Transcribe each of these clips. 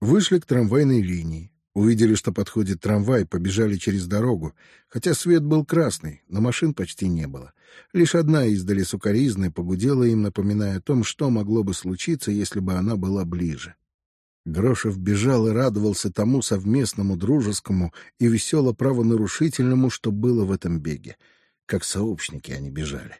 Вышли к трамвайной линии. Увидели, что подходит трамвай, побежали через дорогу, хотя свет был красный, но машин почти не было. Лишь одна издали сукоризны погудела им, напоминая о том, что могло бы случиться, если бы она была ближе. Грошев бежал и радовался тому совместному, дружескому и весело правонарушительному, что было в этом беге. Как сообщники они бежали.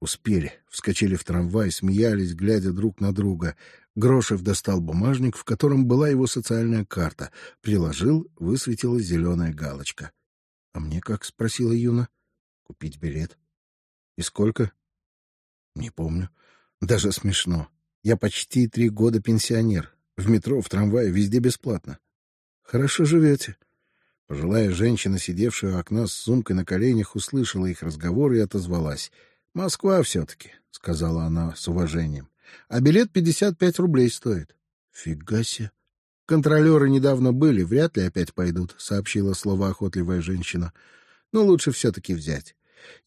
Успели, вскочили в трамвай, смеялись, глядя друг на друга. Грошев достал бумажник, в котором была его социальная карта. Приложил, высветилась зеленая галочка. — А мне как? — спросила Юна. — Купить билет. — И сколько? — Не помню. Даже смешно. Я почти три года пенсионер. В метро, в трамвае, везде бесплатно. — Хорошо живете. Пожилая женщина, сидевшая у окна с сумкой на коленях, услышала их разговор и отозвалась — Москва все-таки, — сказала она с уважением. А билет пятьдесят пять рублей стоит. Фига себе. Контролеры недавно были, вряд ли опять пойдут, — сообщила словоохотливая женщина. Но лучше все-таки взять.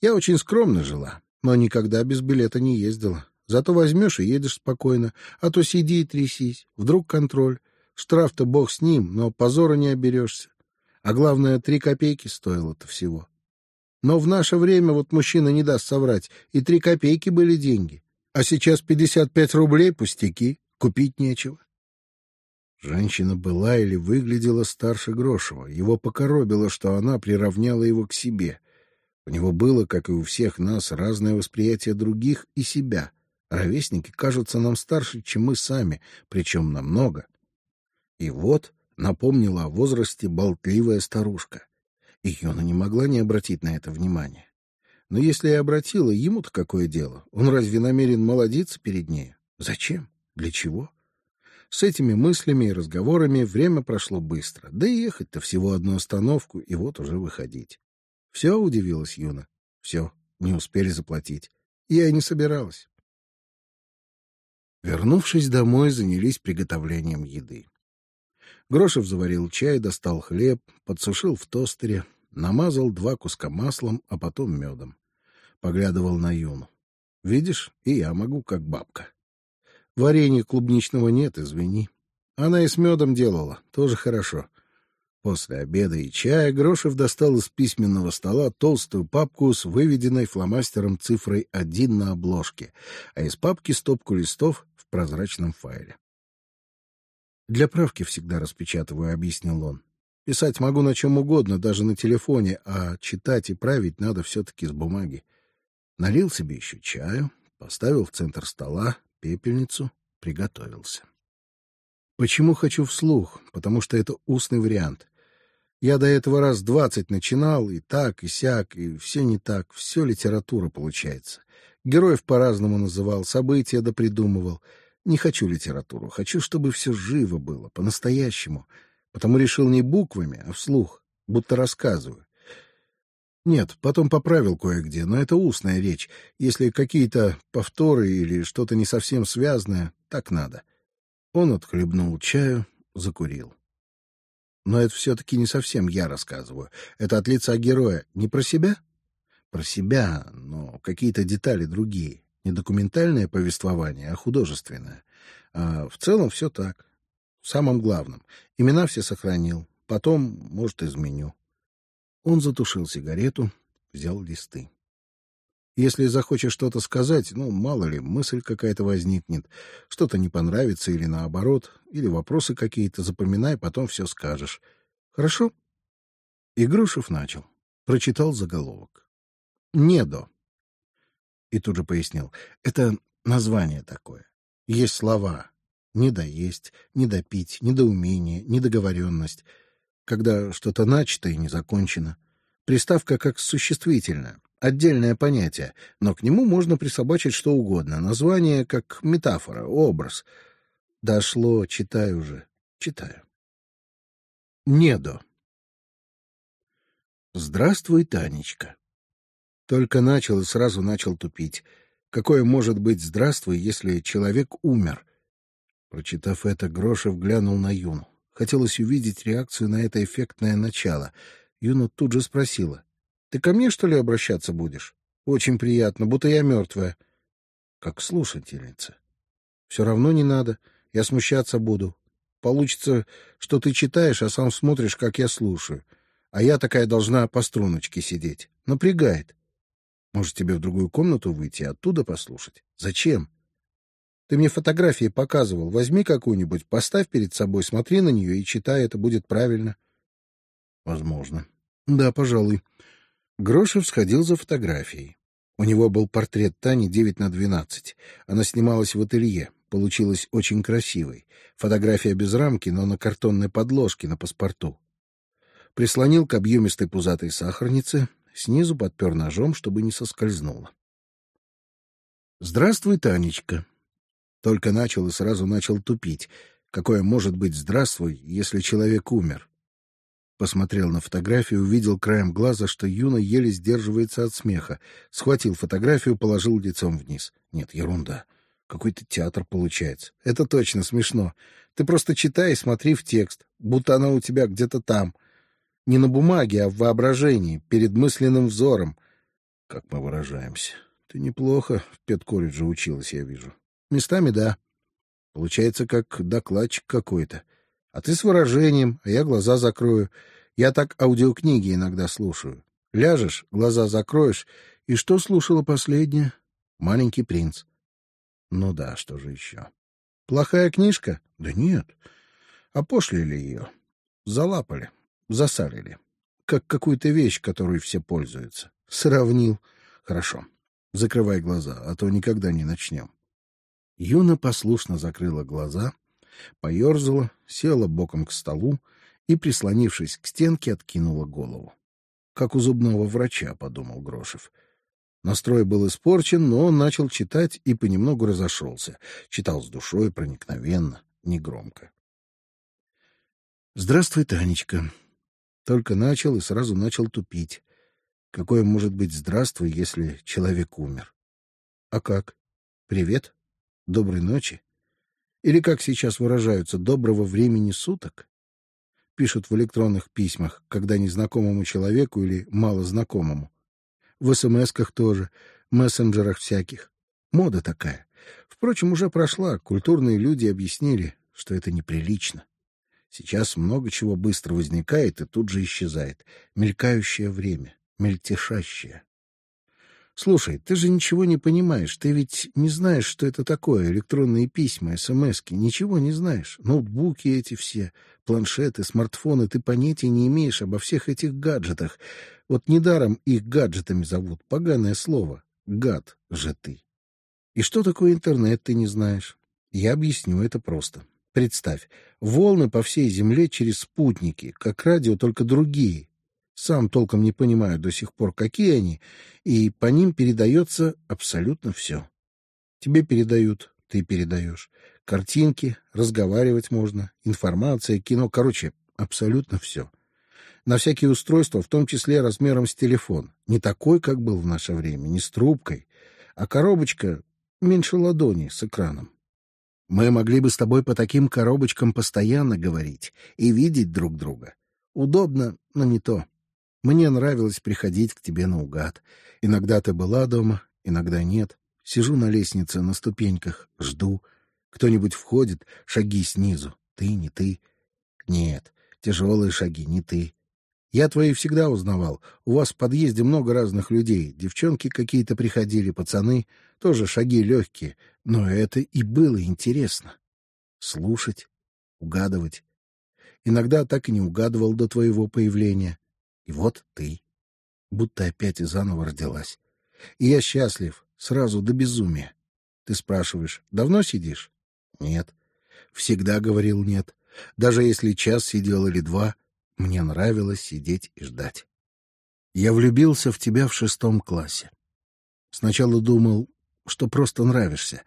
Я очень скромно жила, но никогда без билета не ездила. Зато возьмешь и едешь спокойно, а то сиди и трясись. Вдруг контроль. Штраф-то бог с ним, но позора не оберешься. А главное, три копейки стоило-то всего. Но в наше время, вот мужчина не даст соврать, и три копейки были деньги. А сейчас пятьдесят пять рублей пустяки, купить нечего. Женщина была или выглядела старше Грошева. Его покоробило, что она приравняла его к себе. У него было, как и у всех нас, разное восприятие других и себя. Ровесники кажутся нам старше, чем мы сами, причем намного. И вот напомнила о возрасте болтливая старушка. И Йона не могла не обратить на это внимания. Но если и обратила, ему-то какое дело? Он разве намерен молодиться перед ней? Зачем? Для чего? С этими мыслями и разговорами время прошло быстро. Да и ехать-то всего одну остановку, и вот уже выходить. Все, удивилась Юна. Все, не успели заплатить. Я и не собиралась. Вернувшись домой, занялись приготовлением еды. Грошев заварил чай, достал хлеб, подсушил в тостере, намазал два куска маслом, а потом медом. Поглядывал на Юну. Видишь, и я могу, как бабка. Варенья клубничного нет, извини. Она и с медом делала, тоже хорошо. После обеда и чая Грошев достал из письменного стола толстую папку с выведенной фломастером цифрой один на обложке, а из папки стопку листов в прозрачном файле. «Для правки всегда распечатываю», — объяснил он. Писать могу на чем угодно, даже на телефоне, а читать и править надо все-таки с бумаги. Налил себе еще чаю, поставил в центр стола пепельницу, приготовился. Почему хочу вслух? Потому что это устный вариант. Я до этого раз двадцать начинал, и так, и сяк, и все не так, все литература получается. Героев по-разному называл, события допридумывал. Не хочу литературу, хочу, чтобы все живо было, по-настоящему — потому решил не буквами, а вслух, будто рассказываю. Нет, потом поправил кое-где, но это устная речь. Если какие-то повторы или что-то не совсем связанное, так надо. Он отхлебнул чаю, закурил. Но это все-таки не совсем я рассказываю. Это от лица героя. Не про себя? Про себя, но какие-то детали другие. Не документальное повествование, а художественное. А в целом все так самом главном. Имена все сохранил. Потом, может, изменю. Он затушил сигарету, взял листы. Если захочешь что-то сказать, ну, мало ли, мысль какая-то возникнет, что-то не понравится или наоборот, или вопросы какие-то, запоминай, потом все скажешь. Хорошо? Игрушев начал. Прочитал заголовок. «Недо». И тут же пояснил. Это название такое. Есть слова недоесть, недопить, недоумение, недоговоренность, когда что-то начато и не закончено. Приставка как существительное, отдельное понятие, но к нему можно присобачить что угодно, название как метафора, образ. Дошло, читаю уже, читаю. Недо. Здравствуй, Танечка. Только начал и сразу начал тупить. Какое может быть здравствуй, если человек умер — Прочитав это, Грошев глянул на Юну. Хотелось увидеть реакцию на это эффектное начало. Юна тут же спросила. — Ты ко мне, что ли, обращаться будешь? Очень приятно, будто я мертвая. — Как слушательница. — Все равно не надо. Я смущаться буду. получится, что ты читаешь, а сам смотришь, как я слушаю. А я такая должна по струночке сидеть. Напрягает. Может, тебе в другую комнату выйти оттуда послушать? Зачем? Ты мне фотографии показывал. Возьми какую-нибудь, поставь перед собой, смотри на нее и читай, это будет правильно. Возможно. Да, пожалуй. Грошев сходил за фотографией. У него был портрет Тани 9 на 12. Она снималась в ателье. Получилась очень красивой. Фотография без рамки, но на картонной подложке на паспорту. Прислонил к объемистой пузатой сахарнице, снизу подпер ножом, чтобы не соскользнуло. Здравствуй, Танечка. Только начал и сразу начал тупить. Какое может быть здравствуй, если человек умер? Посмотрел на фотографию, увидел краем глаза, что Юна еле сдерживается от смеха. Схватил фотографию, положил лицом вниз. Нет, ерунда. Какой-то театр получается. Это точно смешно. Ты просто читай и смотри в текст, будто она у тебя где-то там. Не на бумаге, а в воображении, перед мысленным взором. Как мы выражаемся. Ты неплохо в педколледже училась, я вижу. Местами да. Получается, как докладчик какой-то. А ты с выражением, а я глаза закрою. Я так аудиокниги иногда слушаю. Ляжешь, глаза закроешь, и что слушала последняя? Маленький принц. Ну да, что же еще? Плохая книжка? Да нет. Опошлили ее. Залапали, засалили. Как какую-то вещь, которой все пользуются. Сравнил. Хорошо. Закрывай глаза, а то никогда не начнем. Юна послушно закрыла глаза поерзала, села боком к столу и, прислонившись к стенке, откинула голову. Как у зубного врача, подумал Грошев. Настрой был испорчен, но он начал читать и понемногу разошелся. Читал с душой, проникновенно, негромко. Здравствуй, Танечка. Только начал и сразу начал тупить. Какое может быть здравствуй, если человек умер? А как? Привет, доброй ночи. Или, как сейчас выражаются, доброго времени суток? Пишут в электронных письмах, когда незнакомому человеку или малознакомому. В СМСках тоже, мессенджерах всяких. Мода такая. Впрочем, уже прошла. Культурные люди объяснили, что это неприлично. Сейчас много чего быстро возникает и тут же исчезает. Мелькающее время, мельтешащее. Слушай, ты же ничего не понимаешь. Ты ведь не знаешь, что это такое. Электронные письма, СМСки. Ничего не знаешь. Ноутбуки эти все, планшеты, смартфоны. Ты понятия не имеешь обо всех этих гаджетах. Вот недаром их гаджетами зовут. Поганое слово. Гад же ты. И что такое интернет, ты не знаешь. Я объясню это просто. Представь, волны по всей Земле через спутники, как радио, только другие. Сам толком не понимаю до сих пор, какие они, и по ним передается абсолютно все. Тебе передают, ты передаешь. Картинки, разговаривать можно, информация, кино, короче, абсолютно все. На всякие устройства, в том числе размером с телефон. Не такой, как был в наше время, не с трубкой, а коробочка меньше ладони с экраном. Мы могли бы с тобой по таким коробочкам постоянно говорить и видеть друг друга. Удобно, но не то. Мне нравилось приходить к тебе наугад. Иногда ты была дома, иногда нет. Сижу на лестнице, на ступеньках, жду. Кто-нибудь входит, шаги снизу. Ты, не ты. Нет, тяжелые шаги, не ты. Я твои всегда узнавал. У вас в подъезде много разных людей. Девчонки какие-то приходили, пацаны. Тоже шаги легкие. Но это и было интересно. Слушать, угадывать. Иногда так и не угадывал до твоего появления. И вот ты, будто опять и заново родилась. И я счастлив, сразу до безумия. Ты спрашиваешь, давно сидишь? Нет. Всегда говорил нет. Даже если час сидел или два, мне нравилось сидеть и ждать. Я влюбился в тебя в шестом классе. Сначала думал, что просто нравишься,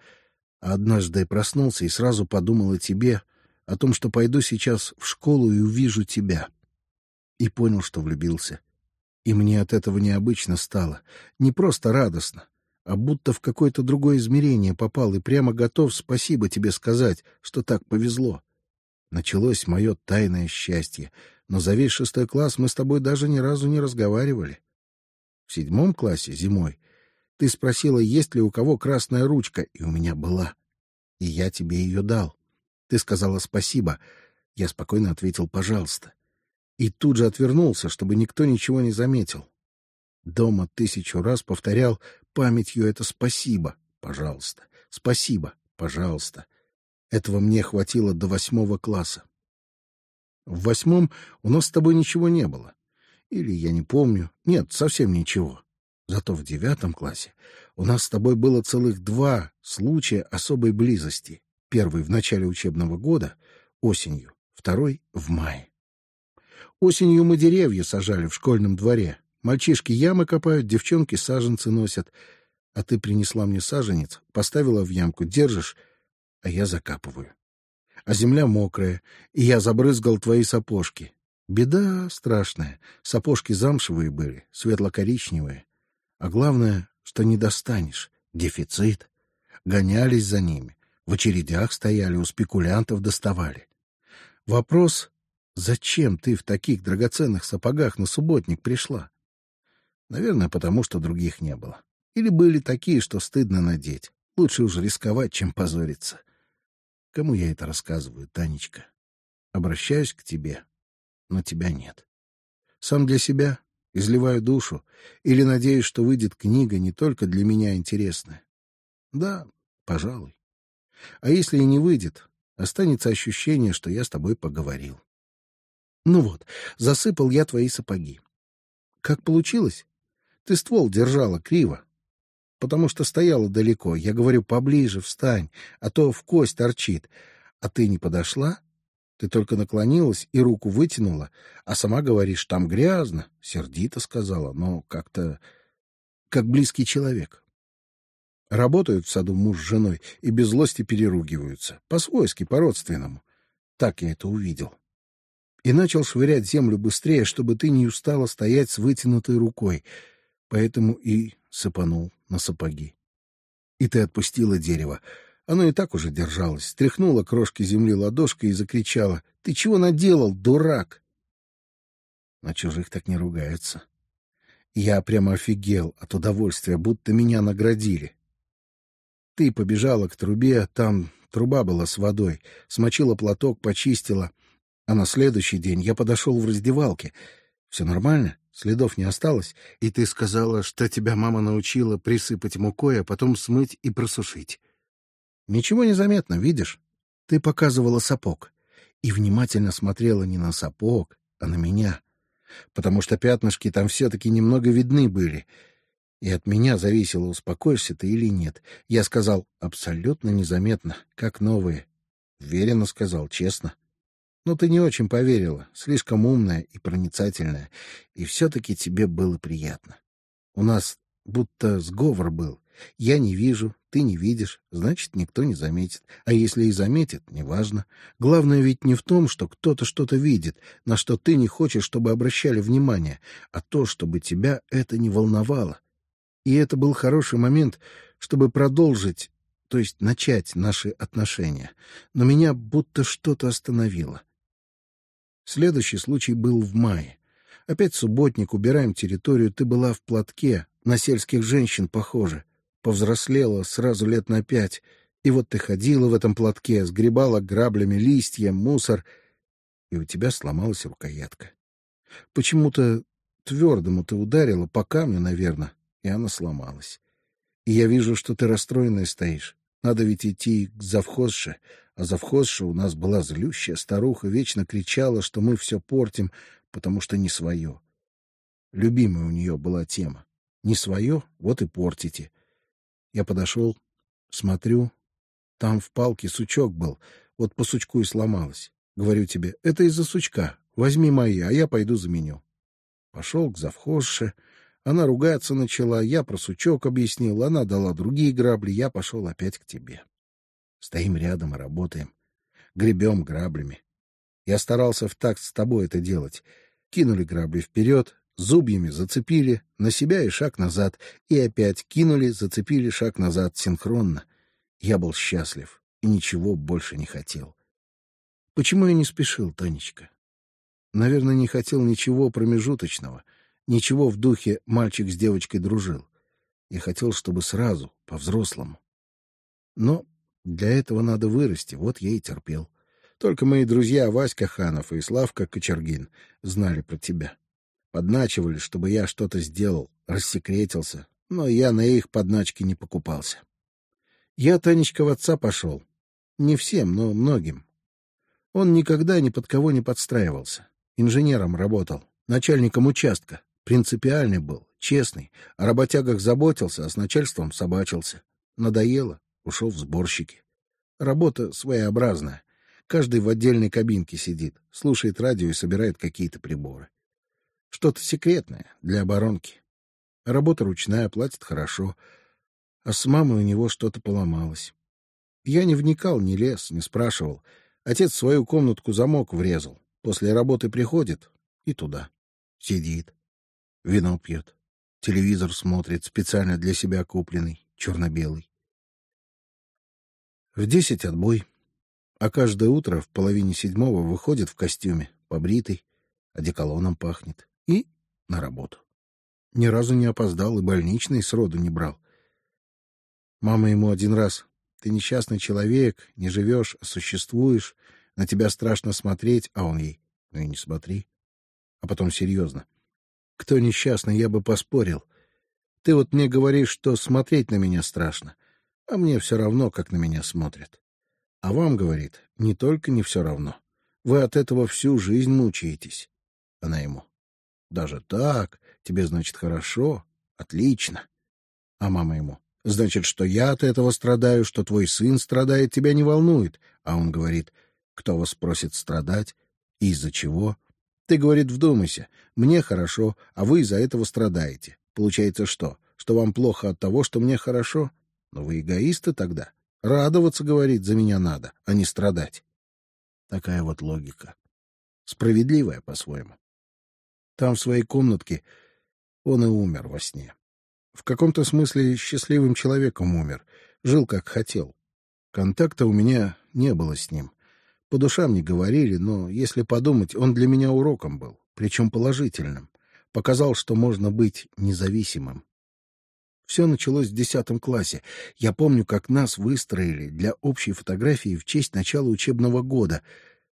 а однажды проснулся и сразу подумал о тебе, о том, что пойду сейчас в школу и увижу тебя и понял, что влюбился. И мне от этого необычно стало, не просто радостно, а будто в какое-то другое измерение попал и прямо готов спасибо тебе сказать, что так повезло. Началось мое тайное счастье, но за весь шестой класс мы с тобой даже ни разу не разговаривали. В седьмом классе зимой ты спросила, есть ли у кого красная ручка, и у меня была, и я тебе ее дал. Ты сказала спасибо, Я спокойно ответил «пожалуйста». И тут же отвернулся, чтобы никто ничего не заметил. Дома тысячу раз повторял памятью это «спасибо, пожалуйста, спасибо, пожалуйста». Этого мне хватило до восьмого класса. В восьмом у нас с тобой ничего не было. Или я не помню. Нет, совсем ничего. Зато в девятом классе у нас с тобой было целых два случая особой близости. Первый в начале учебного года, осенью, второй — в мае. Осенью мы деревья сажали в школьном дворе. Мальчишки ямы копают, девчонки саженцы носят. А ты принесла мне саженец, поставила в ямку, держишь, а я закапываю. А земля мокрая, и я забрызгал твои сапожки. Беда страшная. Сапожки замшевые были, светло-коричневые. А главное, что не достанешь. Дефицит. Гонялись за ними. В очередях стояли, у спекулянтов доставали. Вопрос, зачем ты в таких драгоценных сапогах на субботник пришла? Наверное, потому что других не было. Или были такие, что стыдно надеть. Лучше уж рисковать, чем позориться. Кому я это рассказываю, Танечка? Обращаюсь к тебе, но тебя нет. Сам для себя изливаю душу или надеюсь, что выйдет книга не только для меня интересная. Да, пожалуй. А если и не выйдет, останется ощущение, что я с тобой поговорил. Ну вот, засыпал я твои сапоги. Как получилось? Ты ствол держала криво, потому что стояла далеко. Я говорю, поближе встань, а то в кость торчит. А ты не подошла? Ты только наклонилась и руку вытянула, а сама говоришь, там грязно, сердито сказала, но как-то как близкий человек. Работают в саду муж с женой и без злости переругиваются, по-свойски, по-родственному. Так я это увидел. И начал швырять землю быстрее, чтобы ты не устала стоять с вытянутой рукой, поэтому и сыпанул на сапоги. И ты отпустила дерево. Оно и так уже держалось, стряхнула крошки земли ладошкой и закричала. — Ты чего наделал, дурак? На чужих так не ругаются. Я прямо офигел от удовольствия, будто меня наградили. Ты побежала к трубе, там труба была с водой, смочила платок, почистила. А на следующий день я подошел в раздевалке. Все нормально? Следов не осталось? И ты сказала, что тебя мама научила присыпать мукой, а потом смыть и просушить. Ничего не заметно, видишь? Ты показывала сапог и внимательно смотрела не на сапог, а на меня, потому что пятнышки там все-таки немного видны были. И от меня зависело, успокоишься ты или нет. Я сказал, абсолютно незаметно, как новые. Уверенно сказал, честно. Но ты не очень поверила, слишком умная и проницательная, и все-таки тебе было приятно. У нас будто сговор был. Я не вижу, ты не видишь, значит, никто не заметит. А если и заметит, неважно. Главное ведь не в том, что кто-то что-то видит, на что ты не хочешь, чтобы обращали внимание, а то, чтобы тебя это не волновало. И это был хороший момент, чтобы продолжить, то есть начать наши отношения. Но меня будто что-то остановило. Следующий случай был в мае. Опять субботник, убираем территорию, ты была в платке, на сельских женщин похоже повзрослела сразу лет на пять, и вот ты ходила в этом платке, сгребала граблями листья, мусор, и у тебя сломалась рукоятка. Почему-то твердому ты ударила, по камню, наверное, и она сломалась. И я вижу, что ты расстроенная стоишь. Надо ведь идти к завхозше, а завхозша у нас была злющая старуха, вечно кричала, что мы все портим, потому что не свое. Любимая у нее была тема. Не свое, вот и портите. Я подошел, смотрю, там в палке сучок был, вот по сучку и сломалась. Говорю тебе, это из-за сучка, возьми мои, а я пойду заменю. Пошел к завхозше, она ругаться начала, я про сучок объяснил, она дала другие грабли, я пошел опять к тебе. Стоим рядом и работаем, гребем граблями. Я старался в такт с тобой это делать. Кинули грабли вперед, зубьями зацепили на себя и шаг назад, и опять кинули, зацепили шаг назад синхронно. Я был счастлив и ничего больше не хотел. Почему я не спешил, Танечка? Наверное, не хотел ничего промежуточного, ничего в духе мальчик с девочкой дружил. Я хотел, чтобы сразу, по-взрослому. Но для этого надо вырасти, вот я и терпел. Только мои друзья Васька Ханов и Славка Кочергин знали про тебя. Подначивали, чтобы я что-то сделал, рассекретился, но я на их подначки не покупался. Я, Танечка, в отца пошел. Не всем, но многим. Он никогда ни под кого не подстраивался. Инженером работал, начальником участка. Принципиальный был, честный. О работягах заботился, а с начальством собачился. Надоело, ушел в сборщики. Работа своеобразная. Каждый в отдельной кабинке сидит, слушает радио и собирает какие-то приборы. Что-то секретное для оборонки. Работа ручная, платит хорошо. А с мамой у него что-то поломалось. Я не вникал, не лез, не спрашивал. Отец свою комнатку замок врезал. После работы приходит и туда. Сидит. Вино пьет. Телевизор смотрит, специально для себя купленный, черно-белый. В десять отбой. А каждое утро в половине седьмого выходит в костюме, побритый, одеколоном пахнет. И на работу. Ни разу не опоздал и больничный сроду не брал. Мама ему один раз. Ты несчастный человек, не живешь, а существуешь. На тебя страшно смотреть, а он ей. Ну и не смотри. А потом серьезно. Кто несчастный, я бы поспорил. Ты вот мне говоришь, что смотреть на меня страшно, а мне все равно, как на меня смотрят. А вам, говорит, не только не все равно. Вы от этого всю жизнь мучаетесь. Она ему. Даже так? Тебе, значит, хорошо? Отлично. А мама ему. Значит, что я от этого страдаю, что твой сын страдает, тебя не волнует. А он говорит, кто вас просит страдать? И из-за чего? Ты, говорит, вдумайся. Мне хорошо, а вы из-за этого страдаете. Получается что? Что вам плохо от того, что мне хорошо? Но вы эгоисты тогда. Радоваться, говорит, за меня надо, а не страдать. Такая вот логика. Справедливая по-своему. Там, в своей комнатке, он и умер во сне. В каком-то смысле счастливым человеком умер. Жил, как хотел. Контакта у меня не было с ним. По душам не говорили, но, если подумать, он для меня уроком был, причем положительным. Показал, что можно быть независимым. Все началось в десятом классе. Я помню, как нас выстроили для общей фотографии в честь начала учебного года.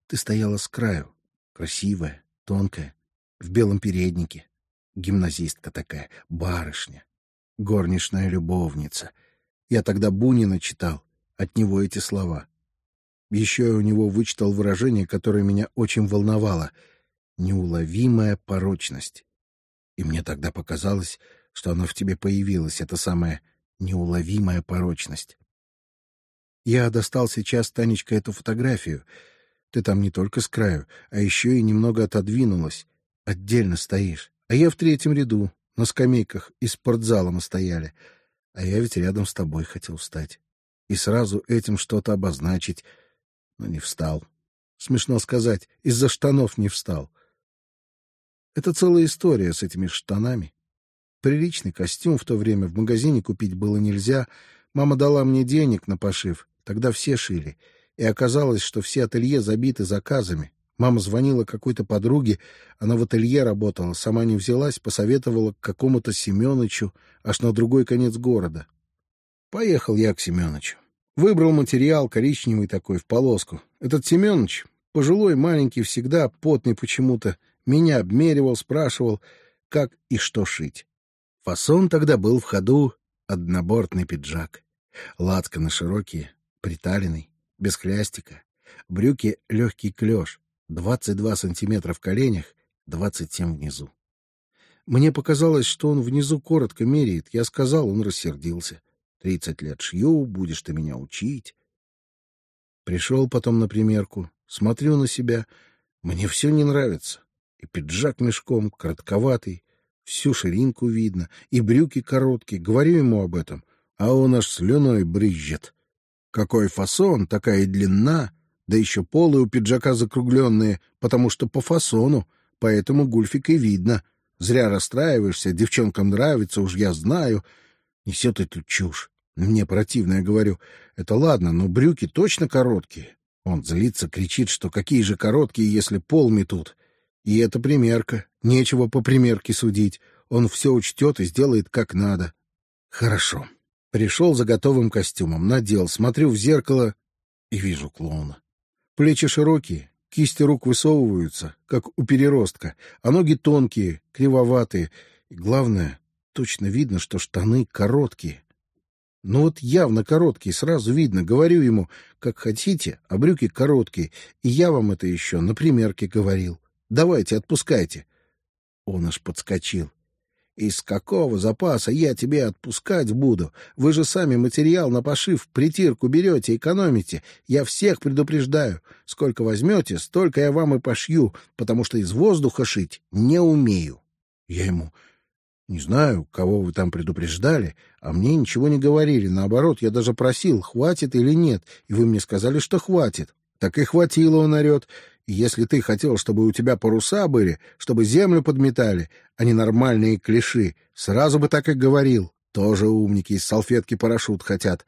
Ты стояла с краю, красивая, тонкая, в белом переднике. Гимназистка такая, барышня, горничная любовница. Я тогда Бунина читал, от него эти слова. Еще я у него вычитал выражение, которое меня очень волновало — неуловимая порочность. И мне тогда показалось, что она в тебе появилась, эта самая неуловимая порочность. Я достал сейчас, Танечка, эту фотографию. Ты там не только с краю, а еще и немного отодвинулась. Отдельно стоишь. А я в третьем ряду, на скамейках из спортзала мы стояли. А я ведь рядом с тобой хотел встать. И сразу этим что-то обозначить — но не встал. Смешно сказать, из-за штанов не встал. Это целая история с этими штанами. Приличный костюм в то время в магазине купить было нельзя. Мама дала мне денег на пошив, тогда все шили. И оказалось, что все ателье забиты заказами. Мама звонила какой-то подруге, она в ателье работала, сама не взялась, посоветовала к какому-то Семёнычу, аж на другой конец города. Поехал я к Семёнычу. Выбрал материал коричневый такой, в полоску. Этот Семенович, пожилой, маленький, всегда потный почему-то, меня обмеривал, спрашивал, как и что шить. Фасон тогда был в ходу однобортный пиджак. на широкие, приталенный, без хлястика. Брюки легкий клеш, 22 сантиметра в коленях, 27 внизу. Мне показалось, что он внизу коротко меряет. Я сказал, он рассердился. Тридцать лет шью, будешь ты меня учить. Пришел потом на примерку, смотрю на себя, мне все не нравится. И пиджак мешком, коротковатый, всю ширинку видно, и брюки короткие, говорю ему об этом, а он аж слюной брызжет. Какой фасон, такая длина, да еще полы у пиджака закругленные, потому что по фасону, поэтому гульфик и видно. Зря расстраиваешься, девчонкам нравится, уж я знаю. Несет эту чушь. Мне противно, я говорю. Это ладно, но брюки точно короткие. Он злится, кричит, что какие же короткие, если пол метут. И это примерка. Нечего по примерке судить. Он все учтет и сделает как надо. Хорошо. Пришел за готовым костюмом, надел, смотрю в зеркало и вижу клоуна. Плечи широкие, кисти рук высовываются, как у переростка, а ноги тонкие, кривоватые. И главное, точно видно, что штаны короткие. Ну вот явно короткие, сразу видно. Говорю ему, как хотите, а брюки короткие. И я вам это еще на примерке говорил. Давайте, отпускайте. Он аж подскочил. Из какого запаса я тебе отпускать буду? Вы же сами материал на пошив, притирку берете, экономите. Я всех предупреждаю. Сколько возьмете, столько я вам и пошью, потому что из воздуха шить не умею. Я ему... Не знаю, кого вы там предупреждали, а мне ничего не говорили. Наоборот, я даже просил, хватит или нет, и вы мне сказали, что хватит. Так и хватило, он орет. Если ты хотел, чтобы у тебя паруса были, чтобы землю подметали, а не нормальные клиши, сразу бы так и говорил. Тоже умники из салфетки парашют хотят.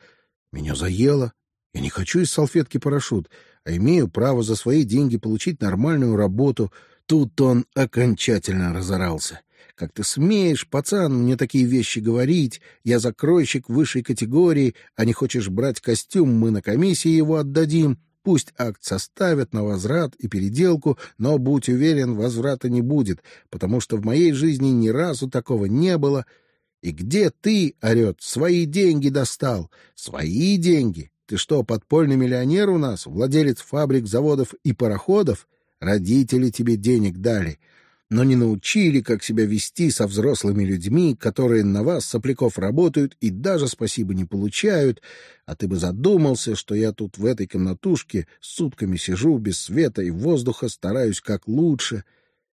Меня заело. Я не хочу из салфетки парашют, а имею право за свои деньги получить нормальную работу. Тут он окончательно разорался. Как ты смеешь, пацан, мне такие вещи говорить? Я закройщик высшей категории, а не хочешь брать костюм, мы на комиссии его отдадим. Пусть акт составят на возврат и переделку, но, будь уверен, возврата не будет, потому что в моей жизни ни разу такого не было. И где ты, — орет, — свои деньги достал? Свои деньги? Ты что, подпольный миллионер у нас, владелец фабрик, заводов и пароходов? Родители тебе денег дали но не научили, как себя вести со взрослыми людьми, которые на вас, сопляков, работают и даже спасибо не получают, а ты бы задумался, что я тут в этой комнатушке сутками сижу без света и воздуха, стараюсь как лучше.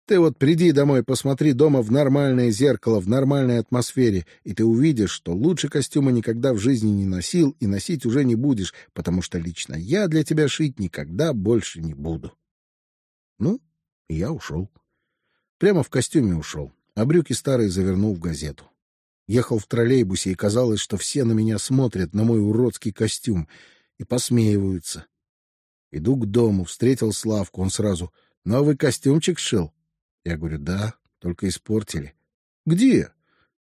Ты вот приди домой, посмотри дома в нормальное зеркало, в нормальной атмосфере, и ты увидишь, что лучше костюма никогда в жизни не носил и носить уже не будешь, потому что лично я для тебя шить никогда больше не буду. Ну, я ушел. Прямо в костюме ушел, а брюки старые завернул в газету. Ехал в троллейбусе, и казалось, что все на меня смотрят, на мой уродский костюм, и посмеиваются. Иду к дому, встретил Славку, он сразу «Новый костюмчик сшил?» Я говорю «Да, только испортили». «Где?»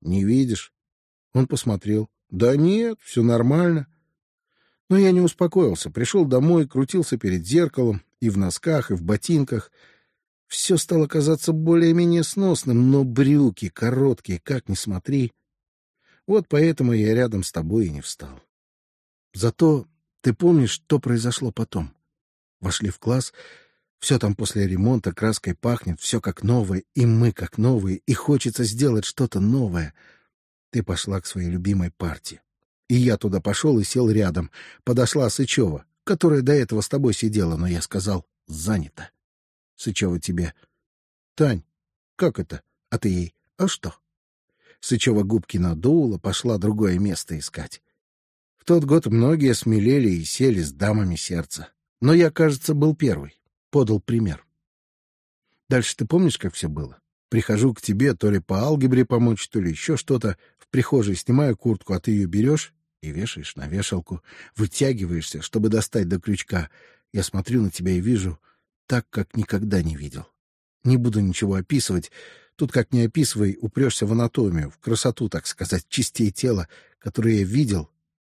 «Не видишь». Он посмотрел. «Да нет, все нормально». Но я не успокоился, пришел домой, крутился перед зеркалом, и в носках, и в ботинках — все стало казаться более-менее сносным, но брюки короткие, как ни смотри. Вот поэтому я рядом с тобой и не встал. Зато ты помнишь, что произошло потом? Вошли в класс, все там после ремонта краской пахнет, все как новое, и мы как новые, и хочется сделать что-то новое. Ты пошла к своей любимой партии. И я туда пошел и сел рядом. Подошла Сычева, которая до этого с тобой сидела, но я сказал «занято». Сычева тебе. Тань, как это? А ты ей. А что? Сычева губки надула, пошла другое место искать. В тот год многие смелели и сели с дамами сердца. Но я, кажется, был первый. Подал пример. Дальше ты помнишь, как все было? Прихожу к тебе то ли по алгебре помочь, то ли еще что-то. В прихожей снимаю куртку, а ты ее берешь и вешаешь на вешалку. Вытягиваешься, чтобы достать до крючка. Я смотрю на тебя и вижу — так, как никогда не видел. Не буду ничего описывать. Тут, как не описывай, упрешься в анатомию, в красоту, так сказать, частей тела, которые я видел.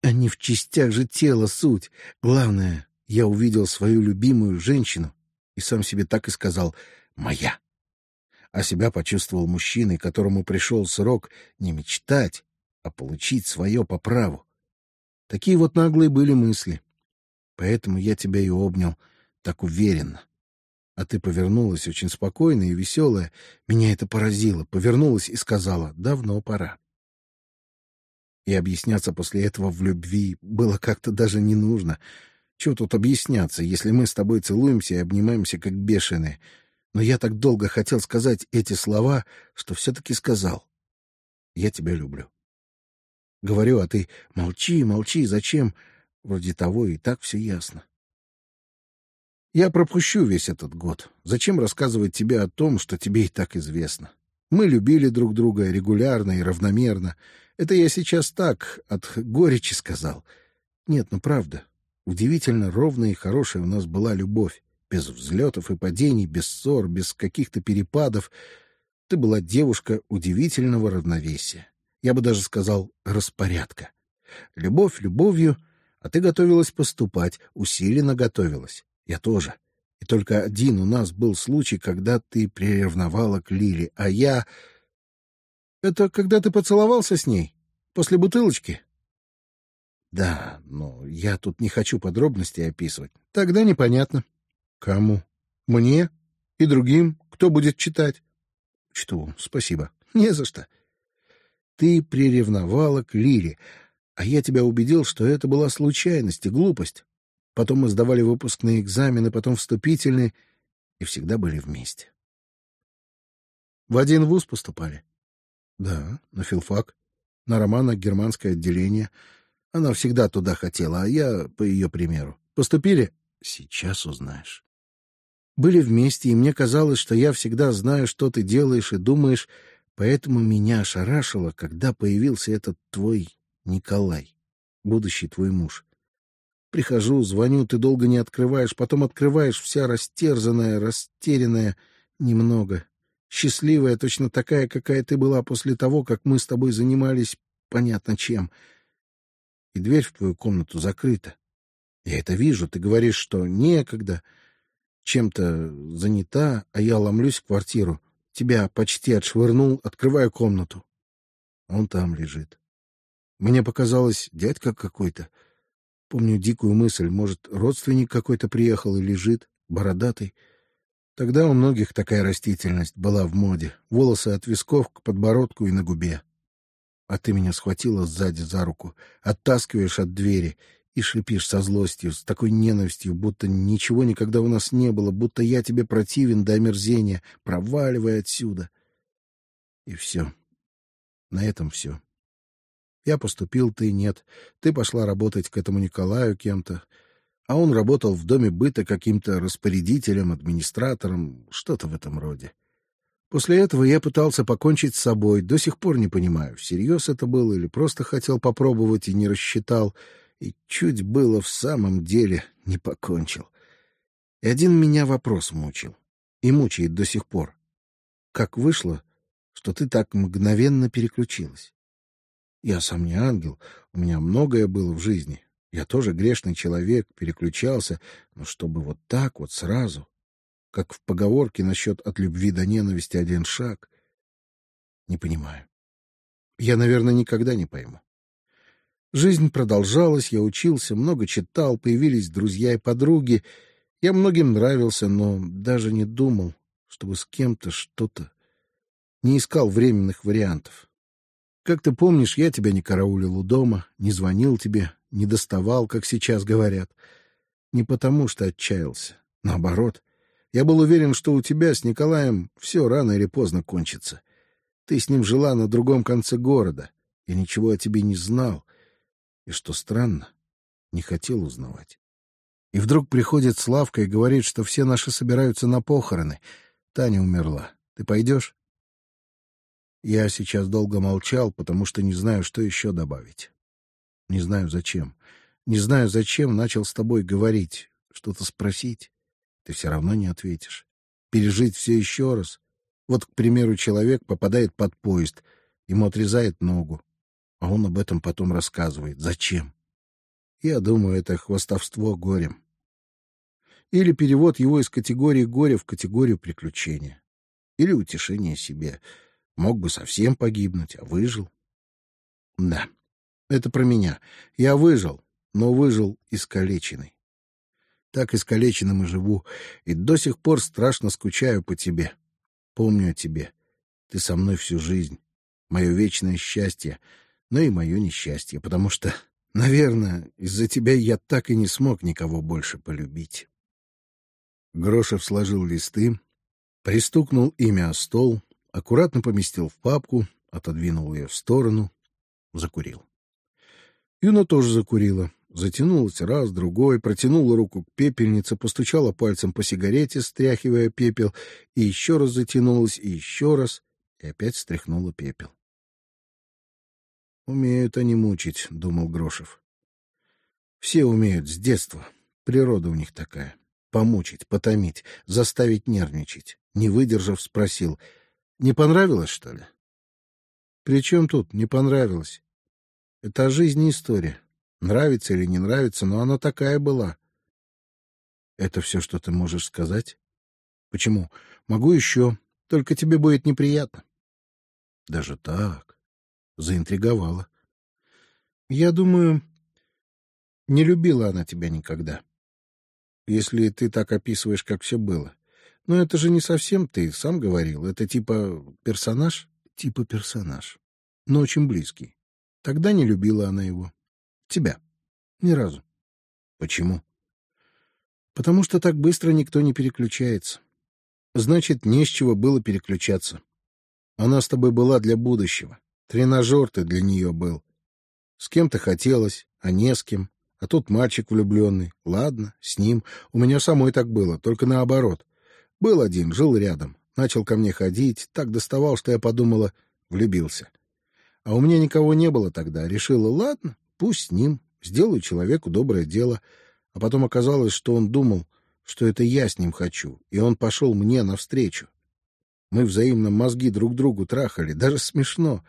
А не в частях же тела суть. Главное, я увидел свою любимую женщину и сам себе так и сказал «моя». А себя почувствовал мужчиной, которому пришел срок не мечтать, а получить свое по праву. Такие вот наглые были мысли. Поэтому я тебя и обнял так уверенно. А ты повернулась очень спокойная и веселая. Меня это поразило. Повернулась и сказала, давно пора. И объясняться после этого в любви было как-то даже не нужно. Чего тут объясняться, если мы с тобой целуемся и обнимаемся как бешеные? Но я так долго хотел сказать эти слова, что все-таки сказал. Я тебя люблю. Говорю, а ты молчи, молчи, зачем? Вроде того и так все ясно. Я пропущу весь этот год. Зачем рассказывать тебе о том, что тебе и так известно? Мы любили друг друга регулярно и равномерно. Это я сейчас так, от горечи сказал. Нет, ну правда. Удивительно ровная и хорошая у нас была любовь. Без взлетов и падений, без ссор, без каких-то перепадов. Ты была девушка удивительного равновесия. Я бы даже сказал, распорядка. Любовь любовью, а ты готовилась поступать, усиленно готовилась. Я тоже. И только один у нас был случай, когда ты приревновала к Лиле, а я... Это когда ты поцеловался с ней? После бутылочки? Да, но я тут не хочу подробностей описывать. Тогда непонятно. Кому? Мне? И другим? Кто будет читать? Чту. Спасибо. Не за что. Ты приревновала к Лиле, а я тебя убедил, что это была случайность и глупость. Потом мы сдавали выпускные экзамены, потом вступительные, и всегда были вместе. В один вуз поступали? Да, на филфак. На романа германское отделение. Она всегда туда хотела, а я по ее примеру. Поступили? Сейчас узнаешь. Были вместе, и мне казалось, что я всегда знаю, что ты делаешь и думаешь, поэтому меня ошарашило, когда появился этот твой Николай, будущий твой муж. Прихожу, звоню, ты долго не открываешь, потом открываешь, вся растерзанная, растерянная, немного. Счастливая, точно такая, какая ты была после того, как мы с тобой занимались понятно чем. И дверь в твою комнату закрыта. Я это вижу, ты говоришь, что некогда, чем-то занята, а я ломлюсь в квартиру. Тебя почти отшвырнул, открываю комнату. Он там лежит. Мне показалось, дядька какой-то — Помню дикую мысль, может, родственник какой-то приехал и лежит, бородатый. Тогда у многих такая растительность была в моде. Волосы от висков к подбородку и на губе. А ты меня схватила сзади за руку, оттаскиваешь от двери и шипишь со злостью, с такой ненавистью, будто ничего никогда у нас не было, будто я тебе противен до омерзения. Проваливай отсюда. И все. На этом все. Я поступил, ты нет. Ты пошла работать к этому Николаю кем-то. А он работал в доме быта каким-то распорядителем, администратором, что-то в этом роде. После этого я пытался покончить с собой. До сих пор не понимаю, всерьез это было или просто хотел попробовать и не рассчитал. И чуть было в самом деле не покончил. И один меня вопрос мучил. И мучает до сих пор. Как вышло, что ты так мгновенно переключилась? Я сам не ангел, у меня многое было в жизни. Я тоже грешный человек, переключался, но чтобы вот так вот сразу, как в поговорке насчет от любви до ненависти один шаг, не понимаю. Я, наверное, никогда не пойму. Жизнь продолжалась, я учился, много читал, появились друзья и подруги. Я многим нравился, но даже не думал, чтобы с кем-то что-то... Не искал временных вариантов. Как ты помнишь, я тебя не караулил у дома, не звонил тебе, не доставал, как сейчас говорят. Не потому, что отчаялся. Наоборот, я был уверен, что у тебя с Николаем все рано или поздно кончится. Ты с ним жила на другом конце города. Я ничего о тебе не знал. И, что странно, не хотел узнавать. И вдруг приходит Славка и говорит, что все наши собираются на похороны. Таня умерла. Ты пойдешь? Я сейчас долго молчал, потому что не знаю, что еще добавить. Не знаю зачем. Не знаю зачем начал с тобой говорить, что-то спросить. Ты все равно не ответишь. Пережить все еще раз. Вот, к примеру, человек попадает под поезд, ему отрезает ногу, а он об этом потом рассказывает. Зачем? Я думаю, это хвастовство горем. Или перевод его из категории горя в категорию приключения. Или утешение себе. Мог бы совсем погибнуть, а выжил. Да, это про меня. Я выжил, но выжил искалеченный. Так искалеченным и живу, и до сих пор страшно скучаю по тебе. Помню о тебе. Ты со мной всю жизнь. Мое вечное счастье, но и мое несчастье, потому что, наверное, из-за тебя я так и не смог никого больше полюбить. Грошев сложил листы, пристукнул имя о стол, аккуратно поместил в папку, отодвинул ее в сторону, закурил. Юна тоже закурила, затянулась раз, другой, протянула руку к пепельнице, постучала пальцем по сигарете, стряхивая пепел, и еще раз затянулась, и еще раз, и опять стряхнула пепел. «Умеют они мучить», — думал Грошев. «Все умеют с детства. Природа у них такая. Помучить, потомить, заставить нервничать». Не выдержав, спросил — не понравилось, что ли? При чем тут не понравилось? Это жизни, жизни история. Нравится или не нравится, но она такая была. Это все, что ты можешь сказать? Почему? Могу еще, только тебе будет неприятно. Даже так? Заинтриговала. Я думаю, не любила она тебя никогда. Если ты так описываешь, как все было. Но это же не совсем ты, сам говорил. Это типа персонаж? Типа персонаж. Но очень близкий. Тогда не любила она его. Тебя. Ни разу. Почему? Потому что так быстро никто не переключается. Значит, не с чего было переключаться. Она с тобой была для будущего. Тренажер ты для нее был. С кем-то хотелось, а не с кем. А тут мальчик влюбленный. Ладно, с ним. У меня самой так было, только наоборот. Был один, жил рядом. Начал ко мне ходить, так доставал, что я подумала, влюбился. А у меня никого не было тогда. Решила, ладно, пусть с ним. Сделаю человеку доброе дело. А потом оказалось, что он думал, что это я с ним хочу, и он пошел мне навстречу. Мы взаимно мозги друг другу трахали, даже смешно.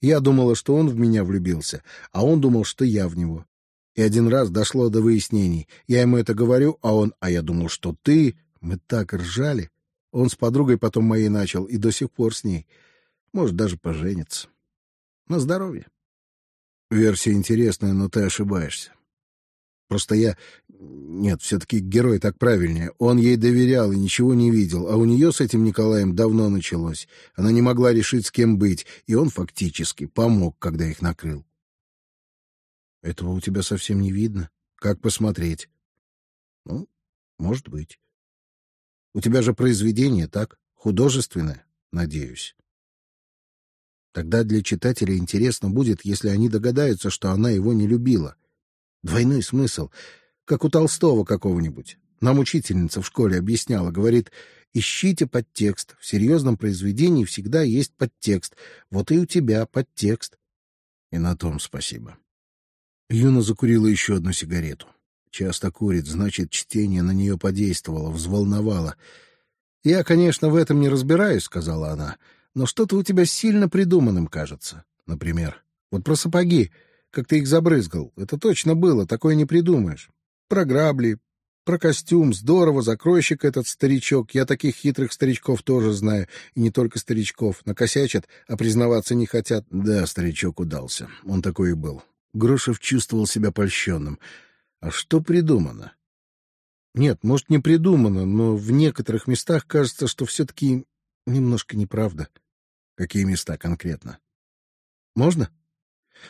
Я думала, что он в меня влюбился, а он думал, что я в него. И один раз дошло до выяснений. Я ему это говорю, а он, а я думал, что ты... Мы так ржали. Он с подругой потом моей начал, и до сих пор с ней. Может, даже поженится. На здоровье. Версия интересная, но ты ошибаешься. Просто я... Нет, все-таки герой так правильнее. Он ей доверял и ничего не видел, а у нее с этим Николаем давно началось. Она не могла решить, с кем быть, и он фактически помог, когда их накрыл. Этого у тебя совсем не видно. Как посмотреть? Ну, может быть. У тебя же произведение, так? Художественное, надеюсь. Тогда для читателя интересно будет, если они догадаются, что она его не любила. Двойной смысл, как у Толстого какого-нибудь. Нам учительница в школе объясняла, говорит, ищите подтекст. В серьезном произведении всегда есть подтекст. Вот и у тебя подтекст. И на том спасибо. Юна закурила еще одну сигарету. Часто курит, значит, чтение на нее подействовало, взволновало. «Я, конечно, в этом не разбираюсь», — сказала она, — «но что-то у тебя сильно придуманным кажется. Например, вот про сапоги как ты их забрызгал. Это точно было, такое не придумаешь. Про грабли, про костюм, здорово, закройщик этот старичок. Я таких хитрых старичков тоже знаю, и не только старичков. Накосячат, а признаваться не хотят. Да, старичок удался. Он такой и был. Грошев чувствовал себя польщенным. А что придумано? Нет, может, не придумано, но в некоторых местах кажется, что все-таки немножко неправда. Какие места конкретно? Можно?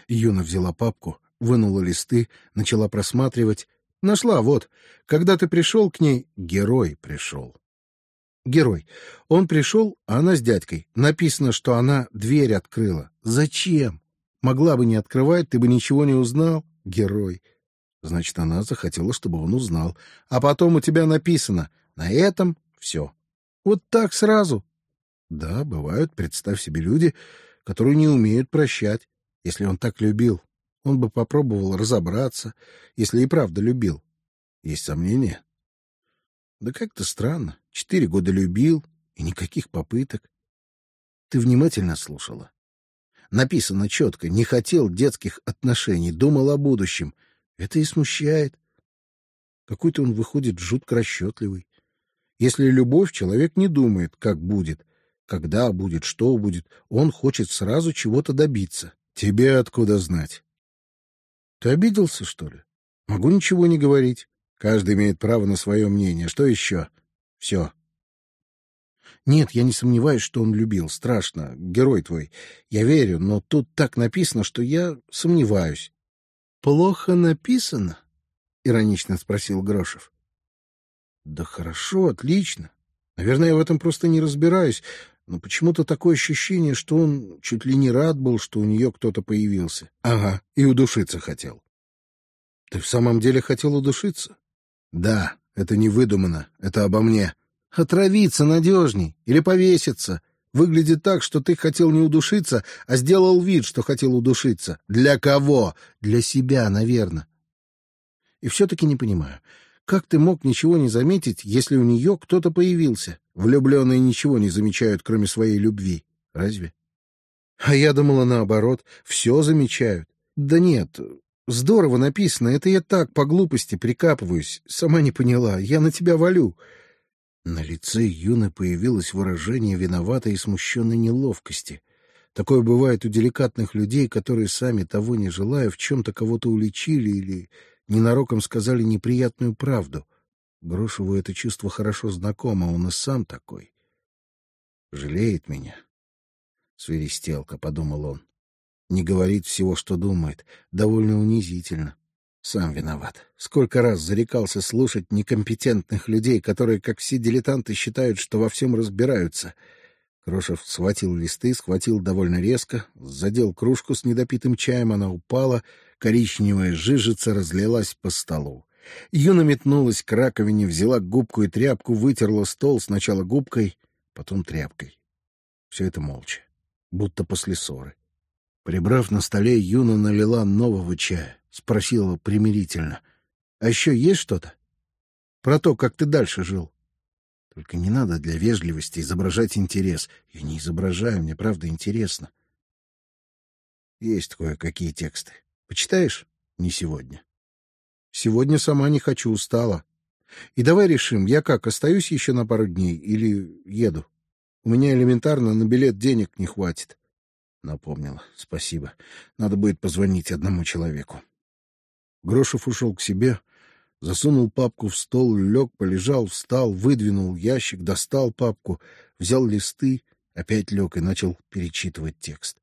Юна взяла папку, вынула листы, начала просматривать. Нашла, вот. Когда ты пришел к ней, герой пришел. Герой. Он пришел, а она с дядькой. Написано, что она дверь открыла. Зачем? Могла бы не открывать, ты бы ничего не узнал. Герой. Значит, она захотела, чтобы он узнал. А потом у тебя написано «На этом все». Вот так сразу. Да, бывают, представь себе, люди, которые не умеют прощать. Если он так любил, он бы попробовал разобраться, если и правда любил. Есть сомнения? Да как-то странно. Четыре года любил, и никаких попыток. Ты внимательно слушала? Написано четко, не хотел детских отношений, думал о будущем. Это и смущает. Какой-то он выходит жутко расчетливый. Если любовь, человек не думает, как будет, когда будет, что будет. Он хочет сразу чего-то добиться. Тебе откуда знать? Ты обиделся, что ли? Могу ничего не говорить. Каждый имеет право на свое мнение. Что еще? Все. Нет, я не сомневаюсь, что он любил. Страшно. Герой твой. Я верю, но тут так написано, что я сомневаюсь. Плохо написано? Иронично спросил Грошев. Да хорошо, отлично. Наверное, я в этом просто не разбираюсь но почему-то такое ощущение, что он чуть ли не рад был, что у нее кто-то появился. Ага, и удушиться хотел. Ты в самом деле хотел удушиться? Да, это не выдумано, это обо мне. Отравиться надежней или повеситься. Выглядит так, что ты хотел не удушиться, а сделал вид, что хотел удушиться. Для кого? Для себя, наверное. И все-таки не понимаю, как ты мог ничего не заметить, если у нее кто-то появился? Влюбленные ничего не замечают, кроме своей любви. Разве? А я думала наоборот. Все замечают. Да нет, Здорово написано. Это я так по глупости прикапываюсь. Сама не поняла. Я на тебя валю. На лице Юны появилось выражение виноватой и смущенной неловкости. Такое бывает у деликатных людей, которые сами того не желая в чем-то кого-то уличили или ненароком сказали неприятную правду. Грошеву это чувство хорошо знакомо, он и сам такой. Жалеет меня. Свиристелка, подумал он. Не говорит всего, что думает. Довольно унизительно. Сам виноват. Сколько раз зарекался слушать некомпетентных людей, которые, как все дилетанты, считают, что во всем разбираются. Крошев схватил листы, схватил довольно резко, задел кружку с недопитым чаем, она упала, коричневая жижица разлилась по столу. Юна метнулась к раковине, взяла губку и тряпку, вытерла стол сначала губкой, потом тряпкой. Все это молча, будто после ссоры. Прибрав на столе, Юна налила нового чая, спросила примирительно. — А еще есть что-то? Про то, как ты дальше жил. Только не надо для вежливости изображать интерес. Я не изображаю, мне правда интересно. Есть кое-какие тексты. Почитаешь? Не сегодня. Сегодня сама не хочу, устала. И давай решим, я как, остаюсь еще на пару дней или еду? У меня элементарно на билет денег не хватит. Напомнила. Спасибо. Надо будет позвонить одному человеку. Грошев ушел к себе, засунул папку в стол, лег, полежал, встал, выдвинул ящик, достал папку, взял листы, опять лег и начал перечитывать текст.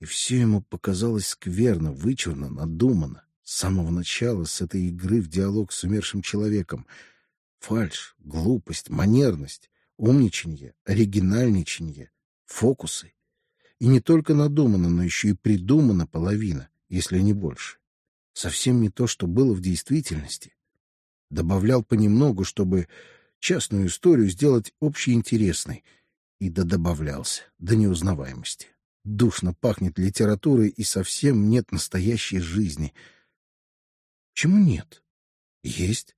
И все ему показалось скверно, вычурно, надумано. С самого начала, с этой игры в диалог с умершим человеком. Фальшь, глупость, манерность, умничанье, оригинальничанье, фокусы. И не только надумано, но еще и придумана половина, если не больше. Совсем не то, что было в действительности. Добавлял понемногу, чтобы частную историю сделать общеинтересной, и додобавлялся до неузнаваемости. Душно пахнет литературой, и совсем нет настоящей жизни. Чему нет? Есть.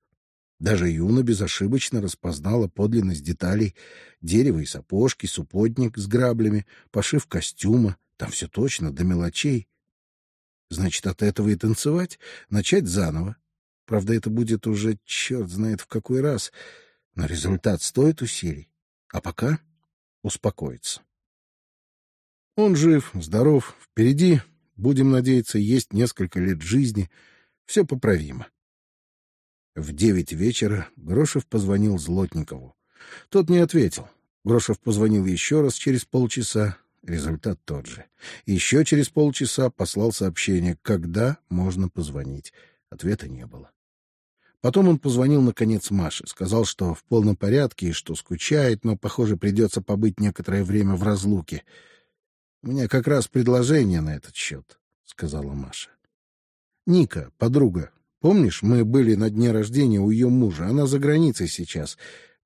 Даже Юна безошибочно распознала подлинность деталей: дерево и сапожки, супотник с граблями, пошив костюма, там все точно до мелочей. Значит, от этого и танцевать, начать заново. Правда, это будет уже черт знает в какой раз, но результат стоит усилий. А пока успокоиться. Он жив, здоров, впереди, будем надеяться, есть несколько лет жизни, все поправимо. В девять вечера Грошев позвонил Злотникову. Тот не ответил. Грошев позвонил еще раз через полчаса. Результат тот же. Еще через полчаса послал сообщение, когда можно позвонить. Ответа не было. Потом он позвонил, наконец, Маше. Сказал, что в полном порядке и что скучает, но, похоже, придется побыть некоторое время в разлуке. — У меня как раз предложение на этот счет, — сказала Маша. — Ника, подруга, Помнишь, мы были на дне рождения у ее мужа, она за границей сейчас.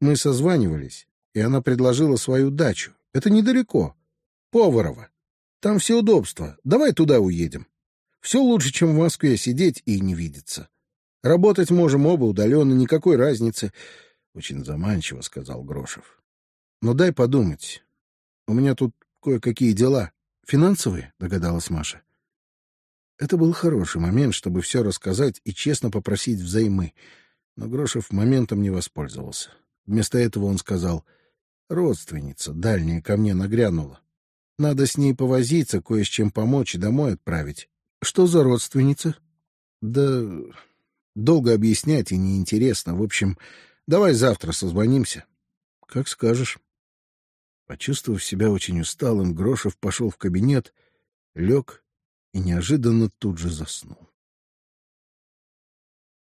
Мы созванивались, и она предложила свою дачу. Это недалеко. Поварова. Там все удобства. Давай туда уедем. Все лучше, чем в Москве сидеть и не видеться. Работать можем оба удаленно, никакой разницы. Очень заманчиво, — сказал Грошев. Но дай подумать. У меня тут кое-какие дела. Финансовые, — догадалась Маша. Это был хороший момент, чтобы все рассказать и честно попросить взаймы. Но Грошев моментом не воспользовался. Вместо этого он сказал, «Родственница, дальняя, ко мне нагрянула. Надо с ней повозиться, кое с чем помочь и домой отправить». «Что за родственница?» «Да долго объяснять и неинтересно. В общем, давай завтра созвонимся». «Как скажешь». Почувствовав себя очень усталым, Грошев пошел в кабинет, лег и неожиданно тут же заснул.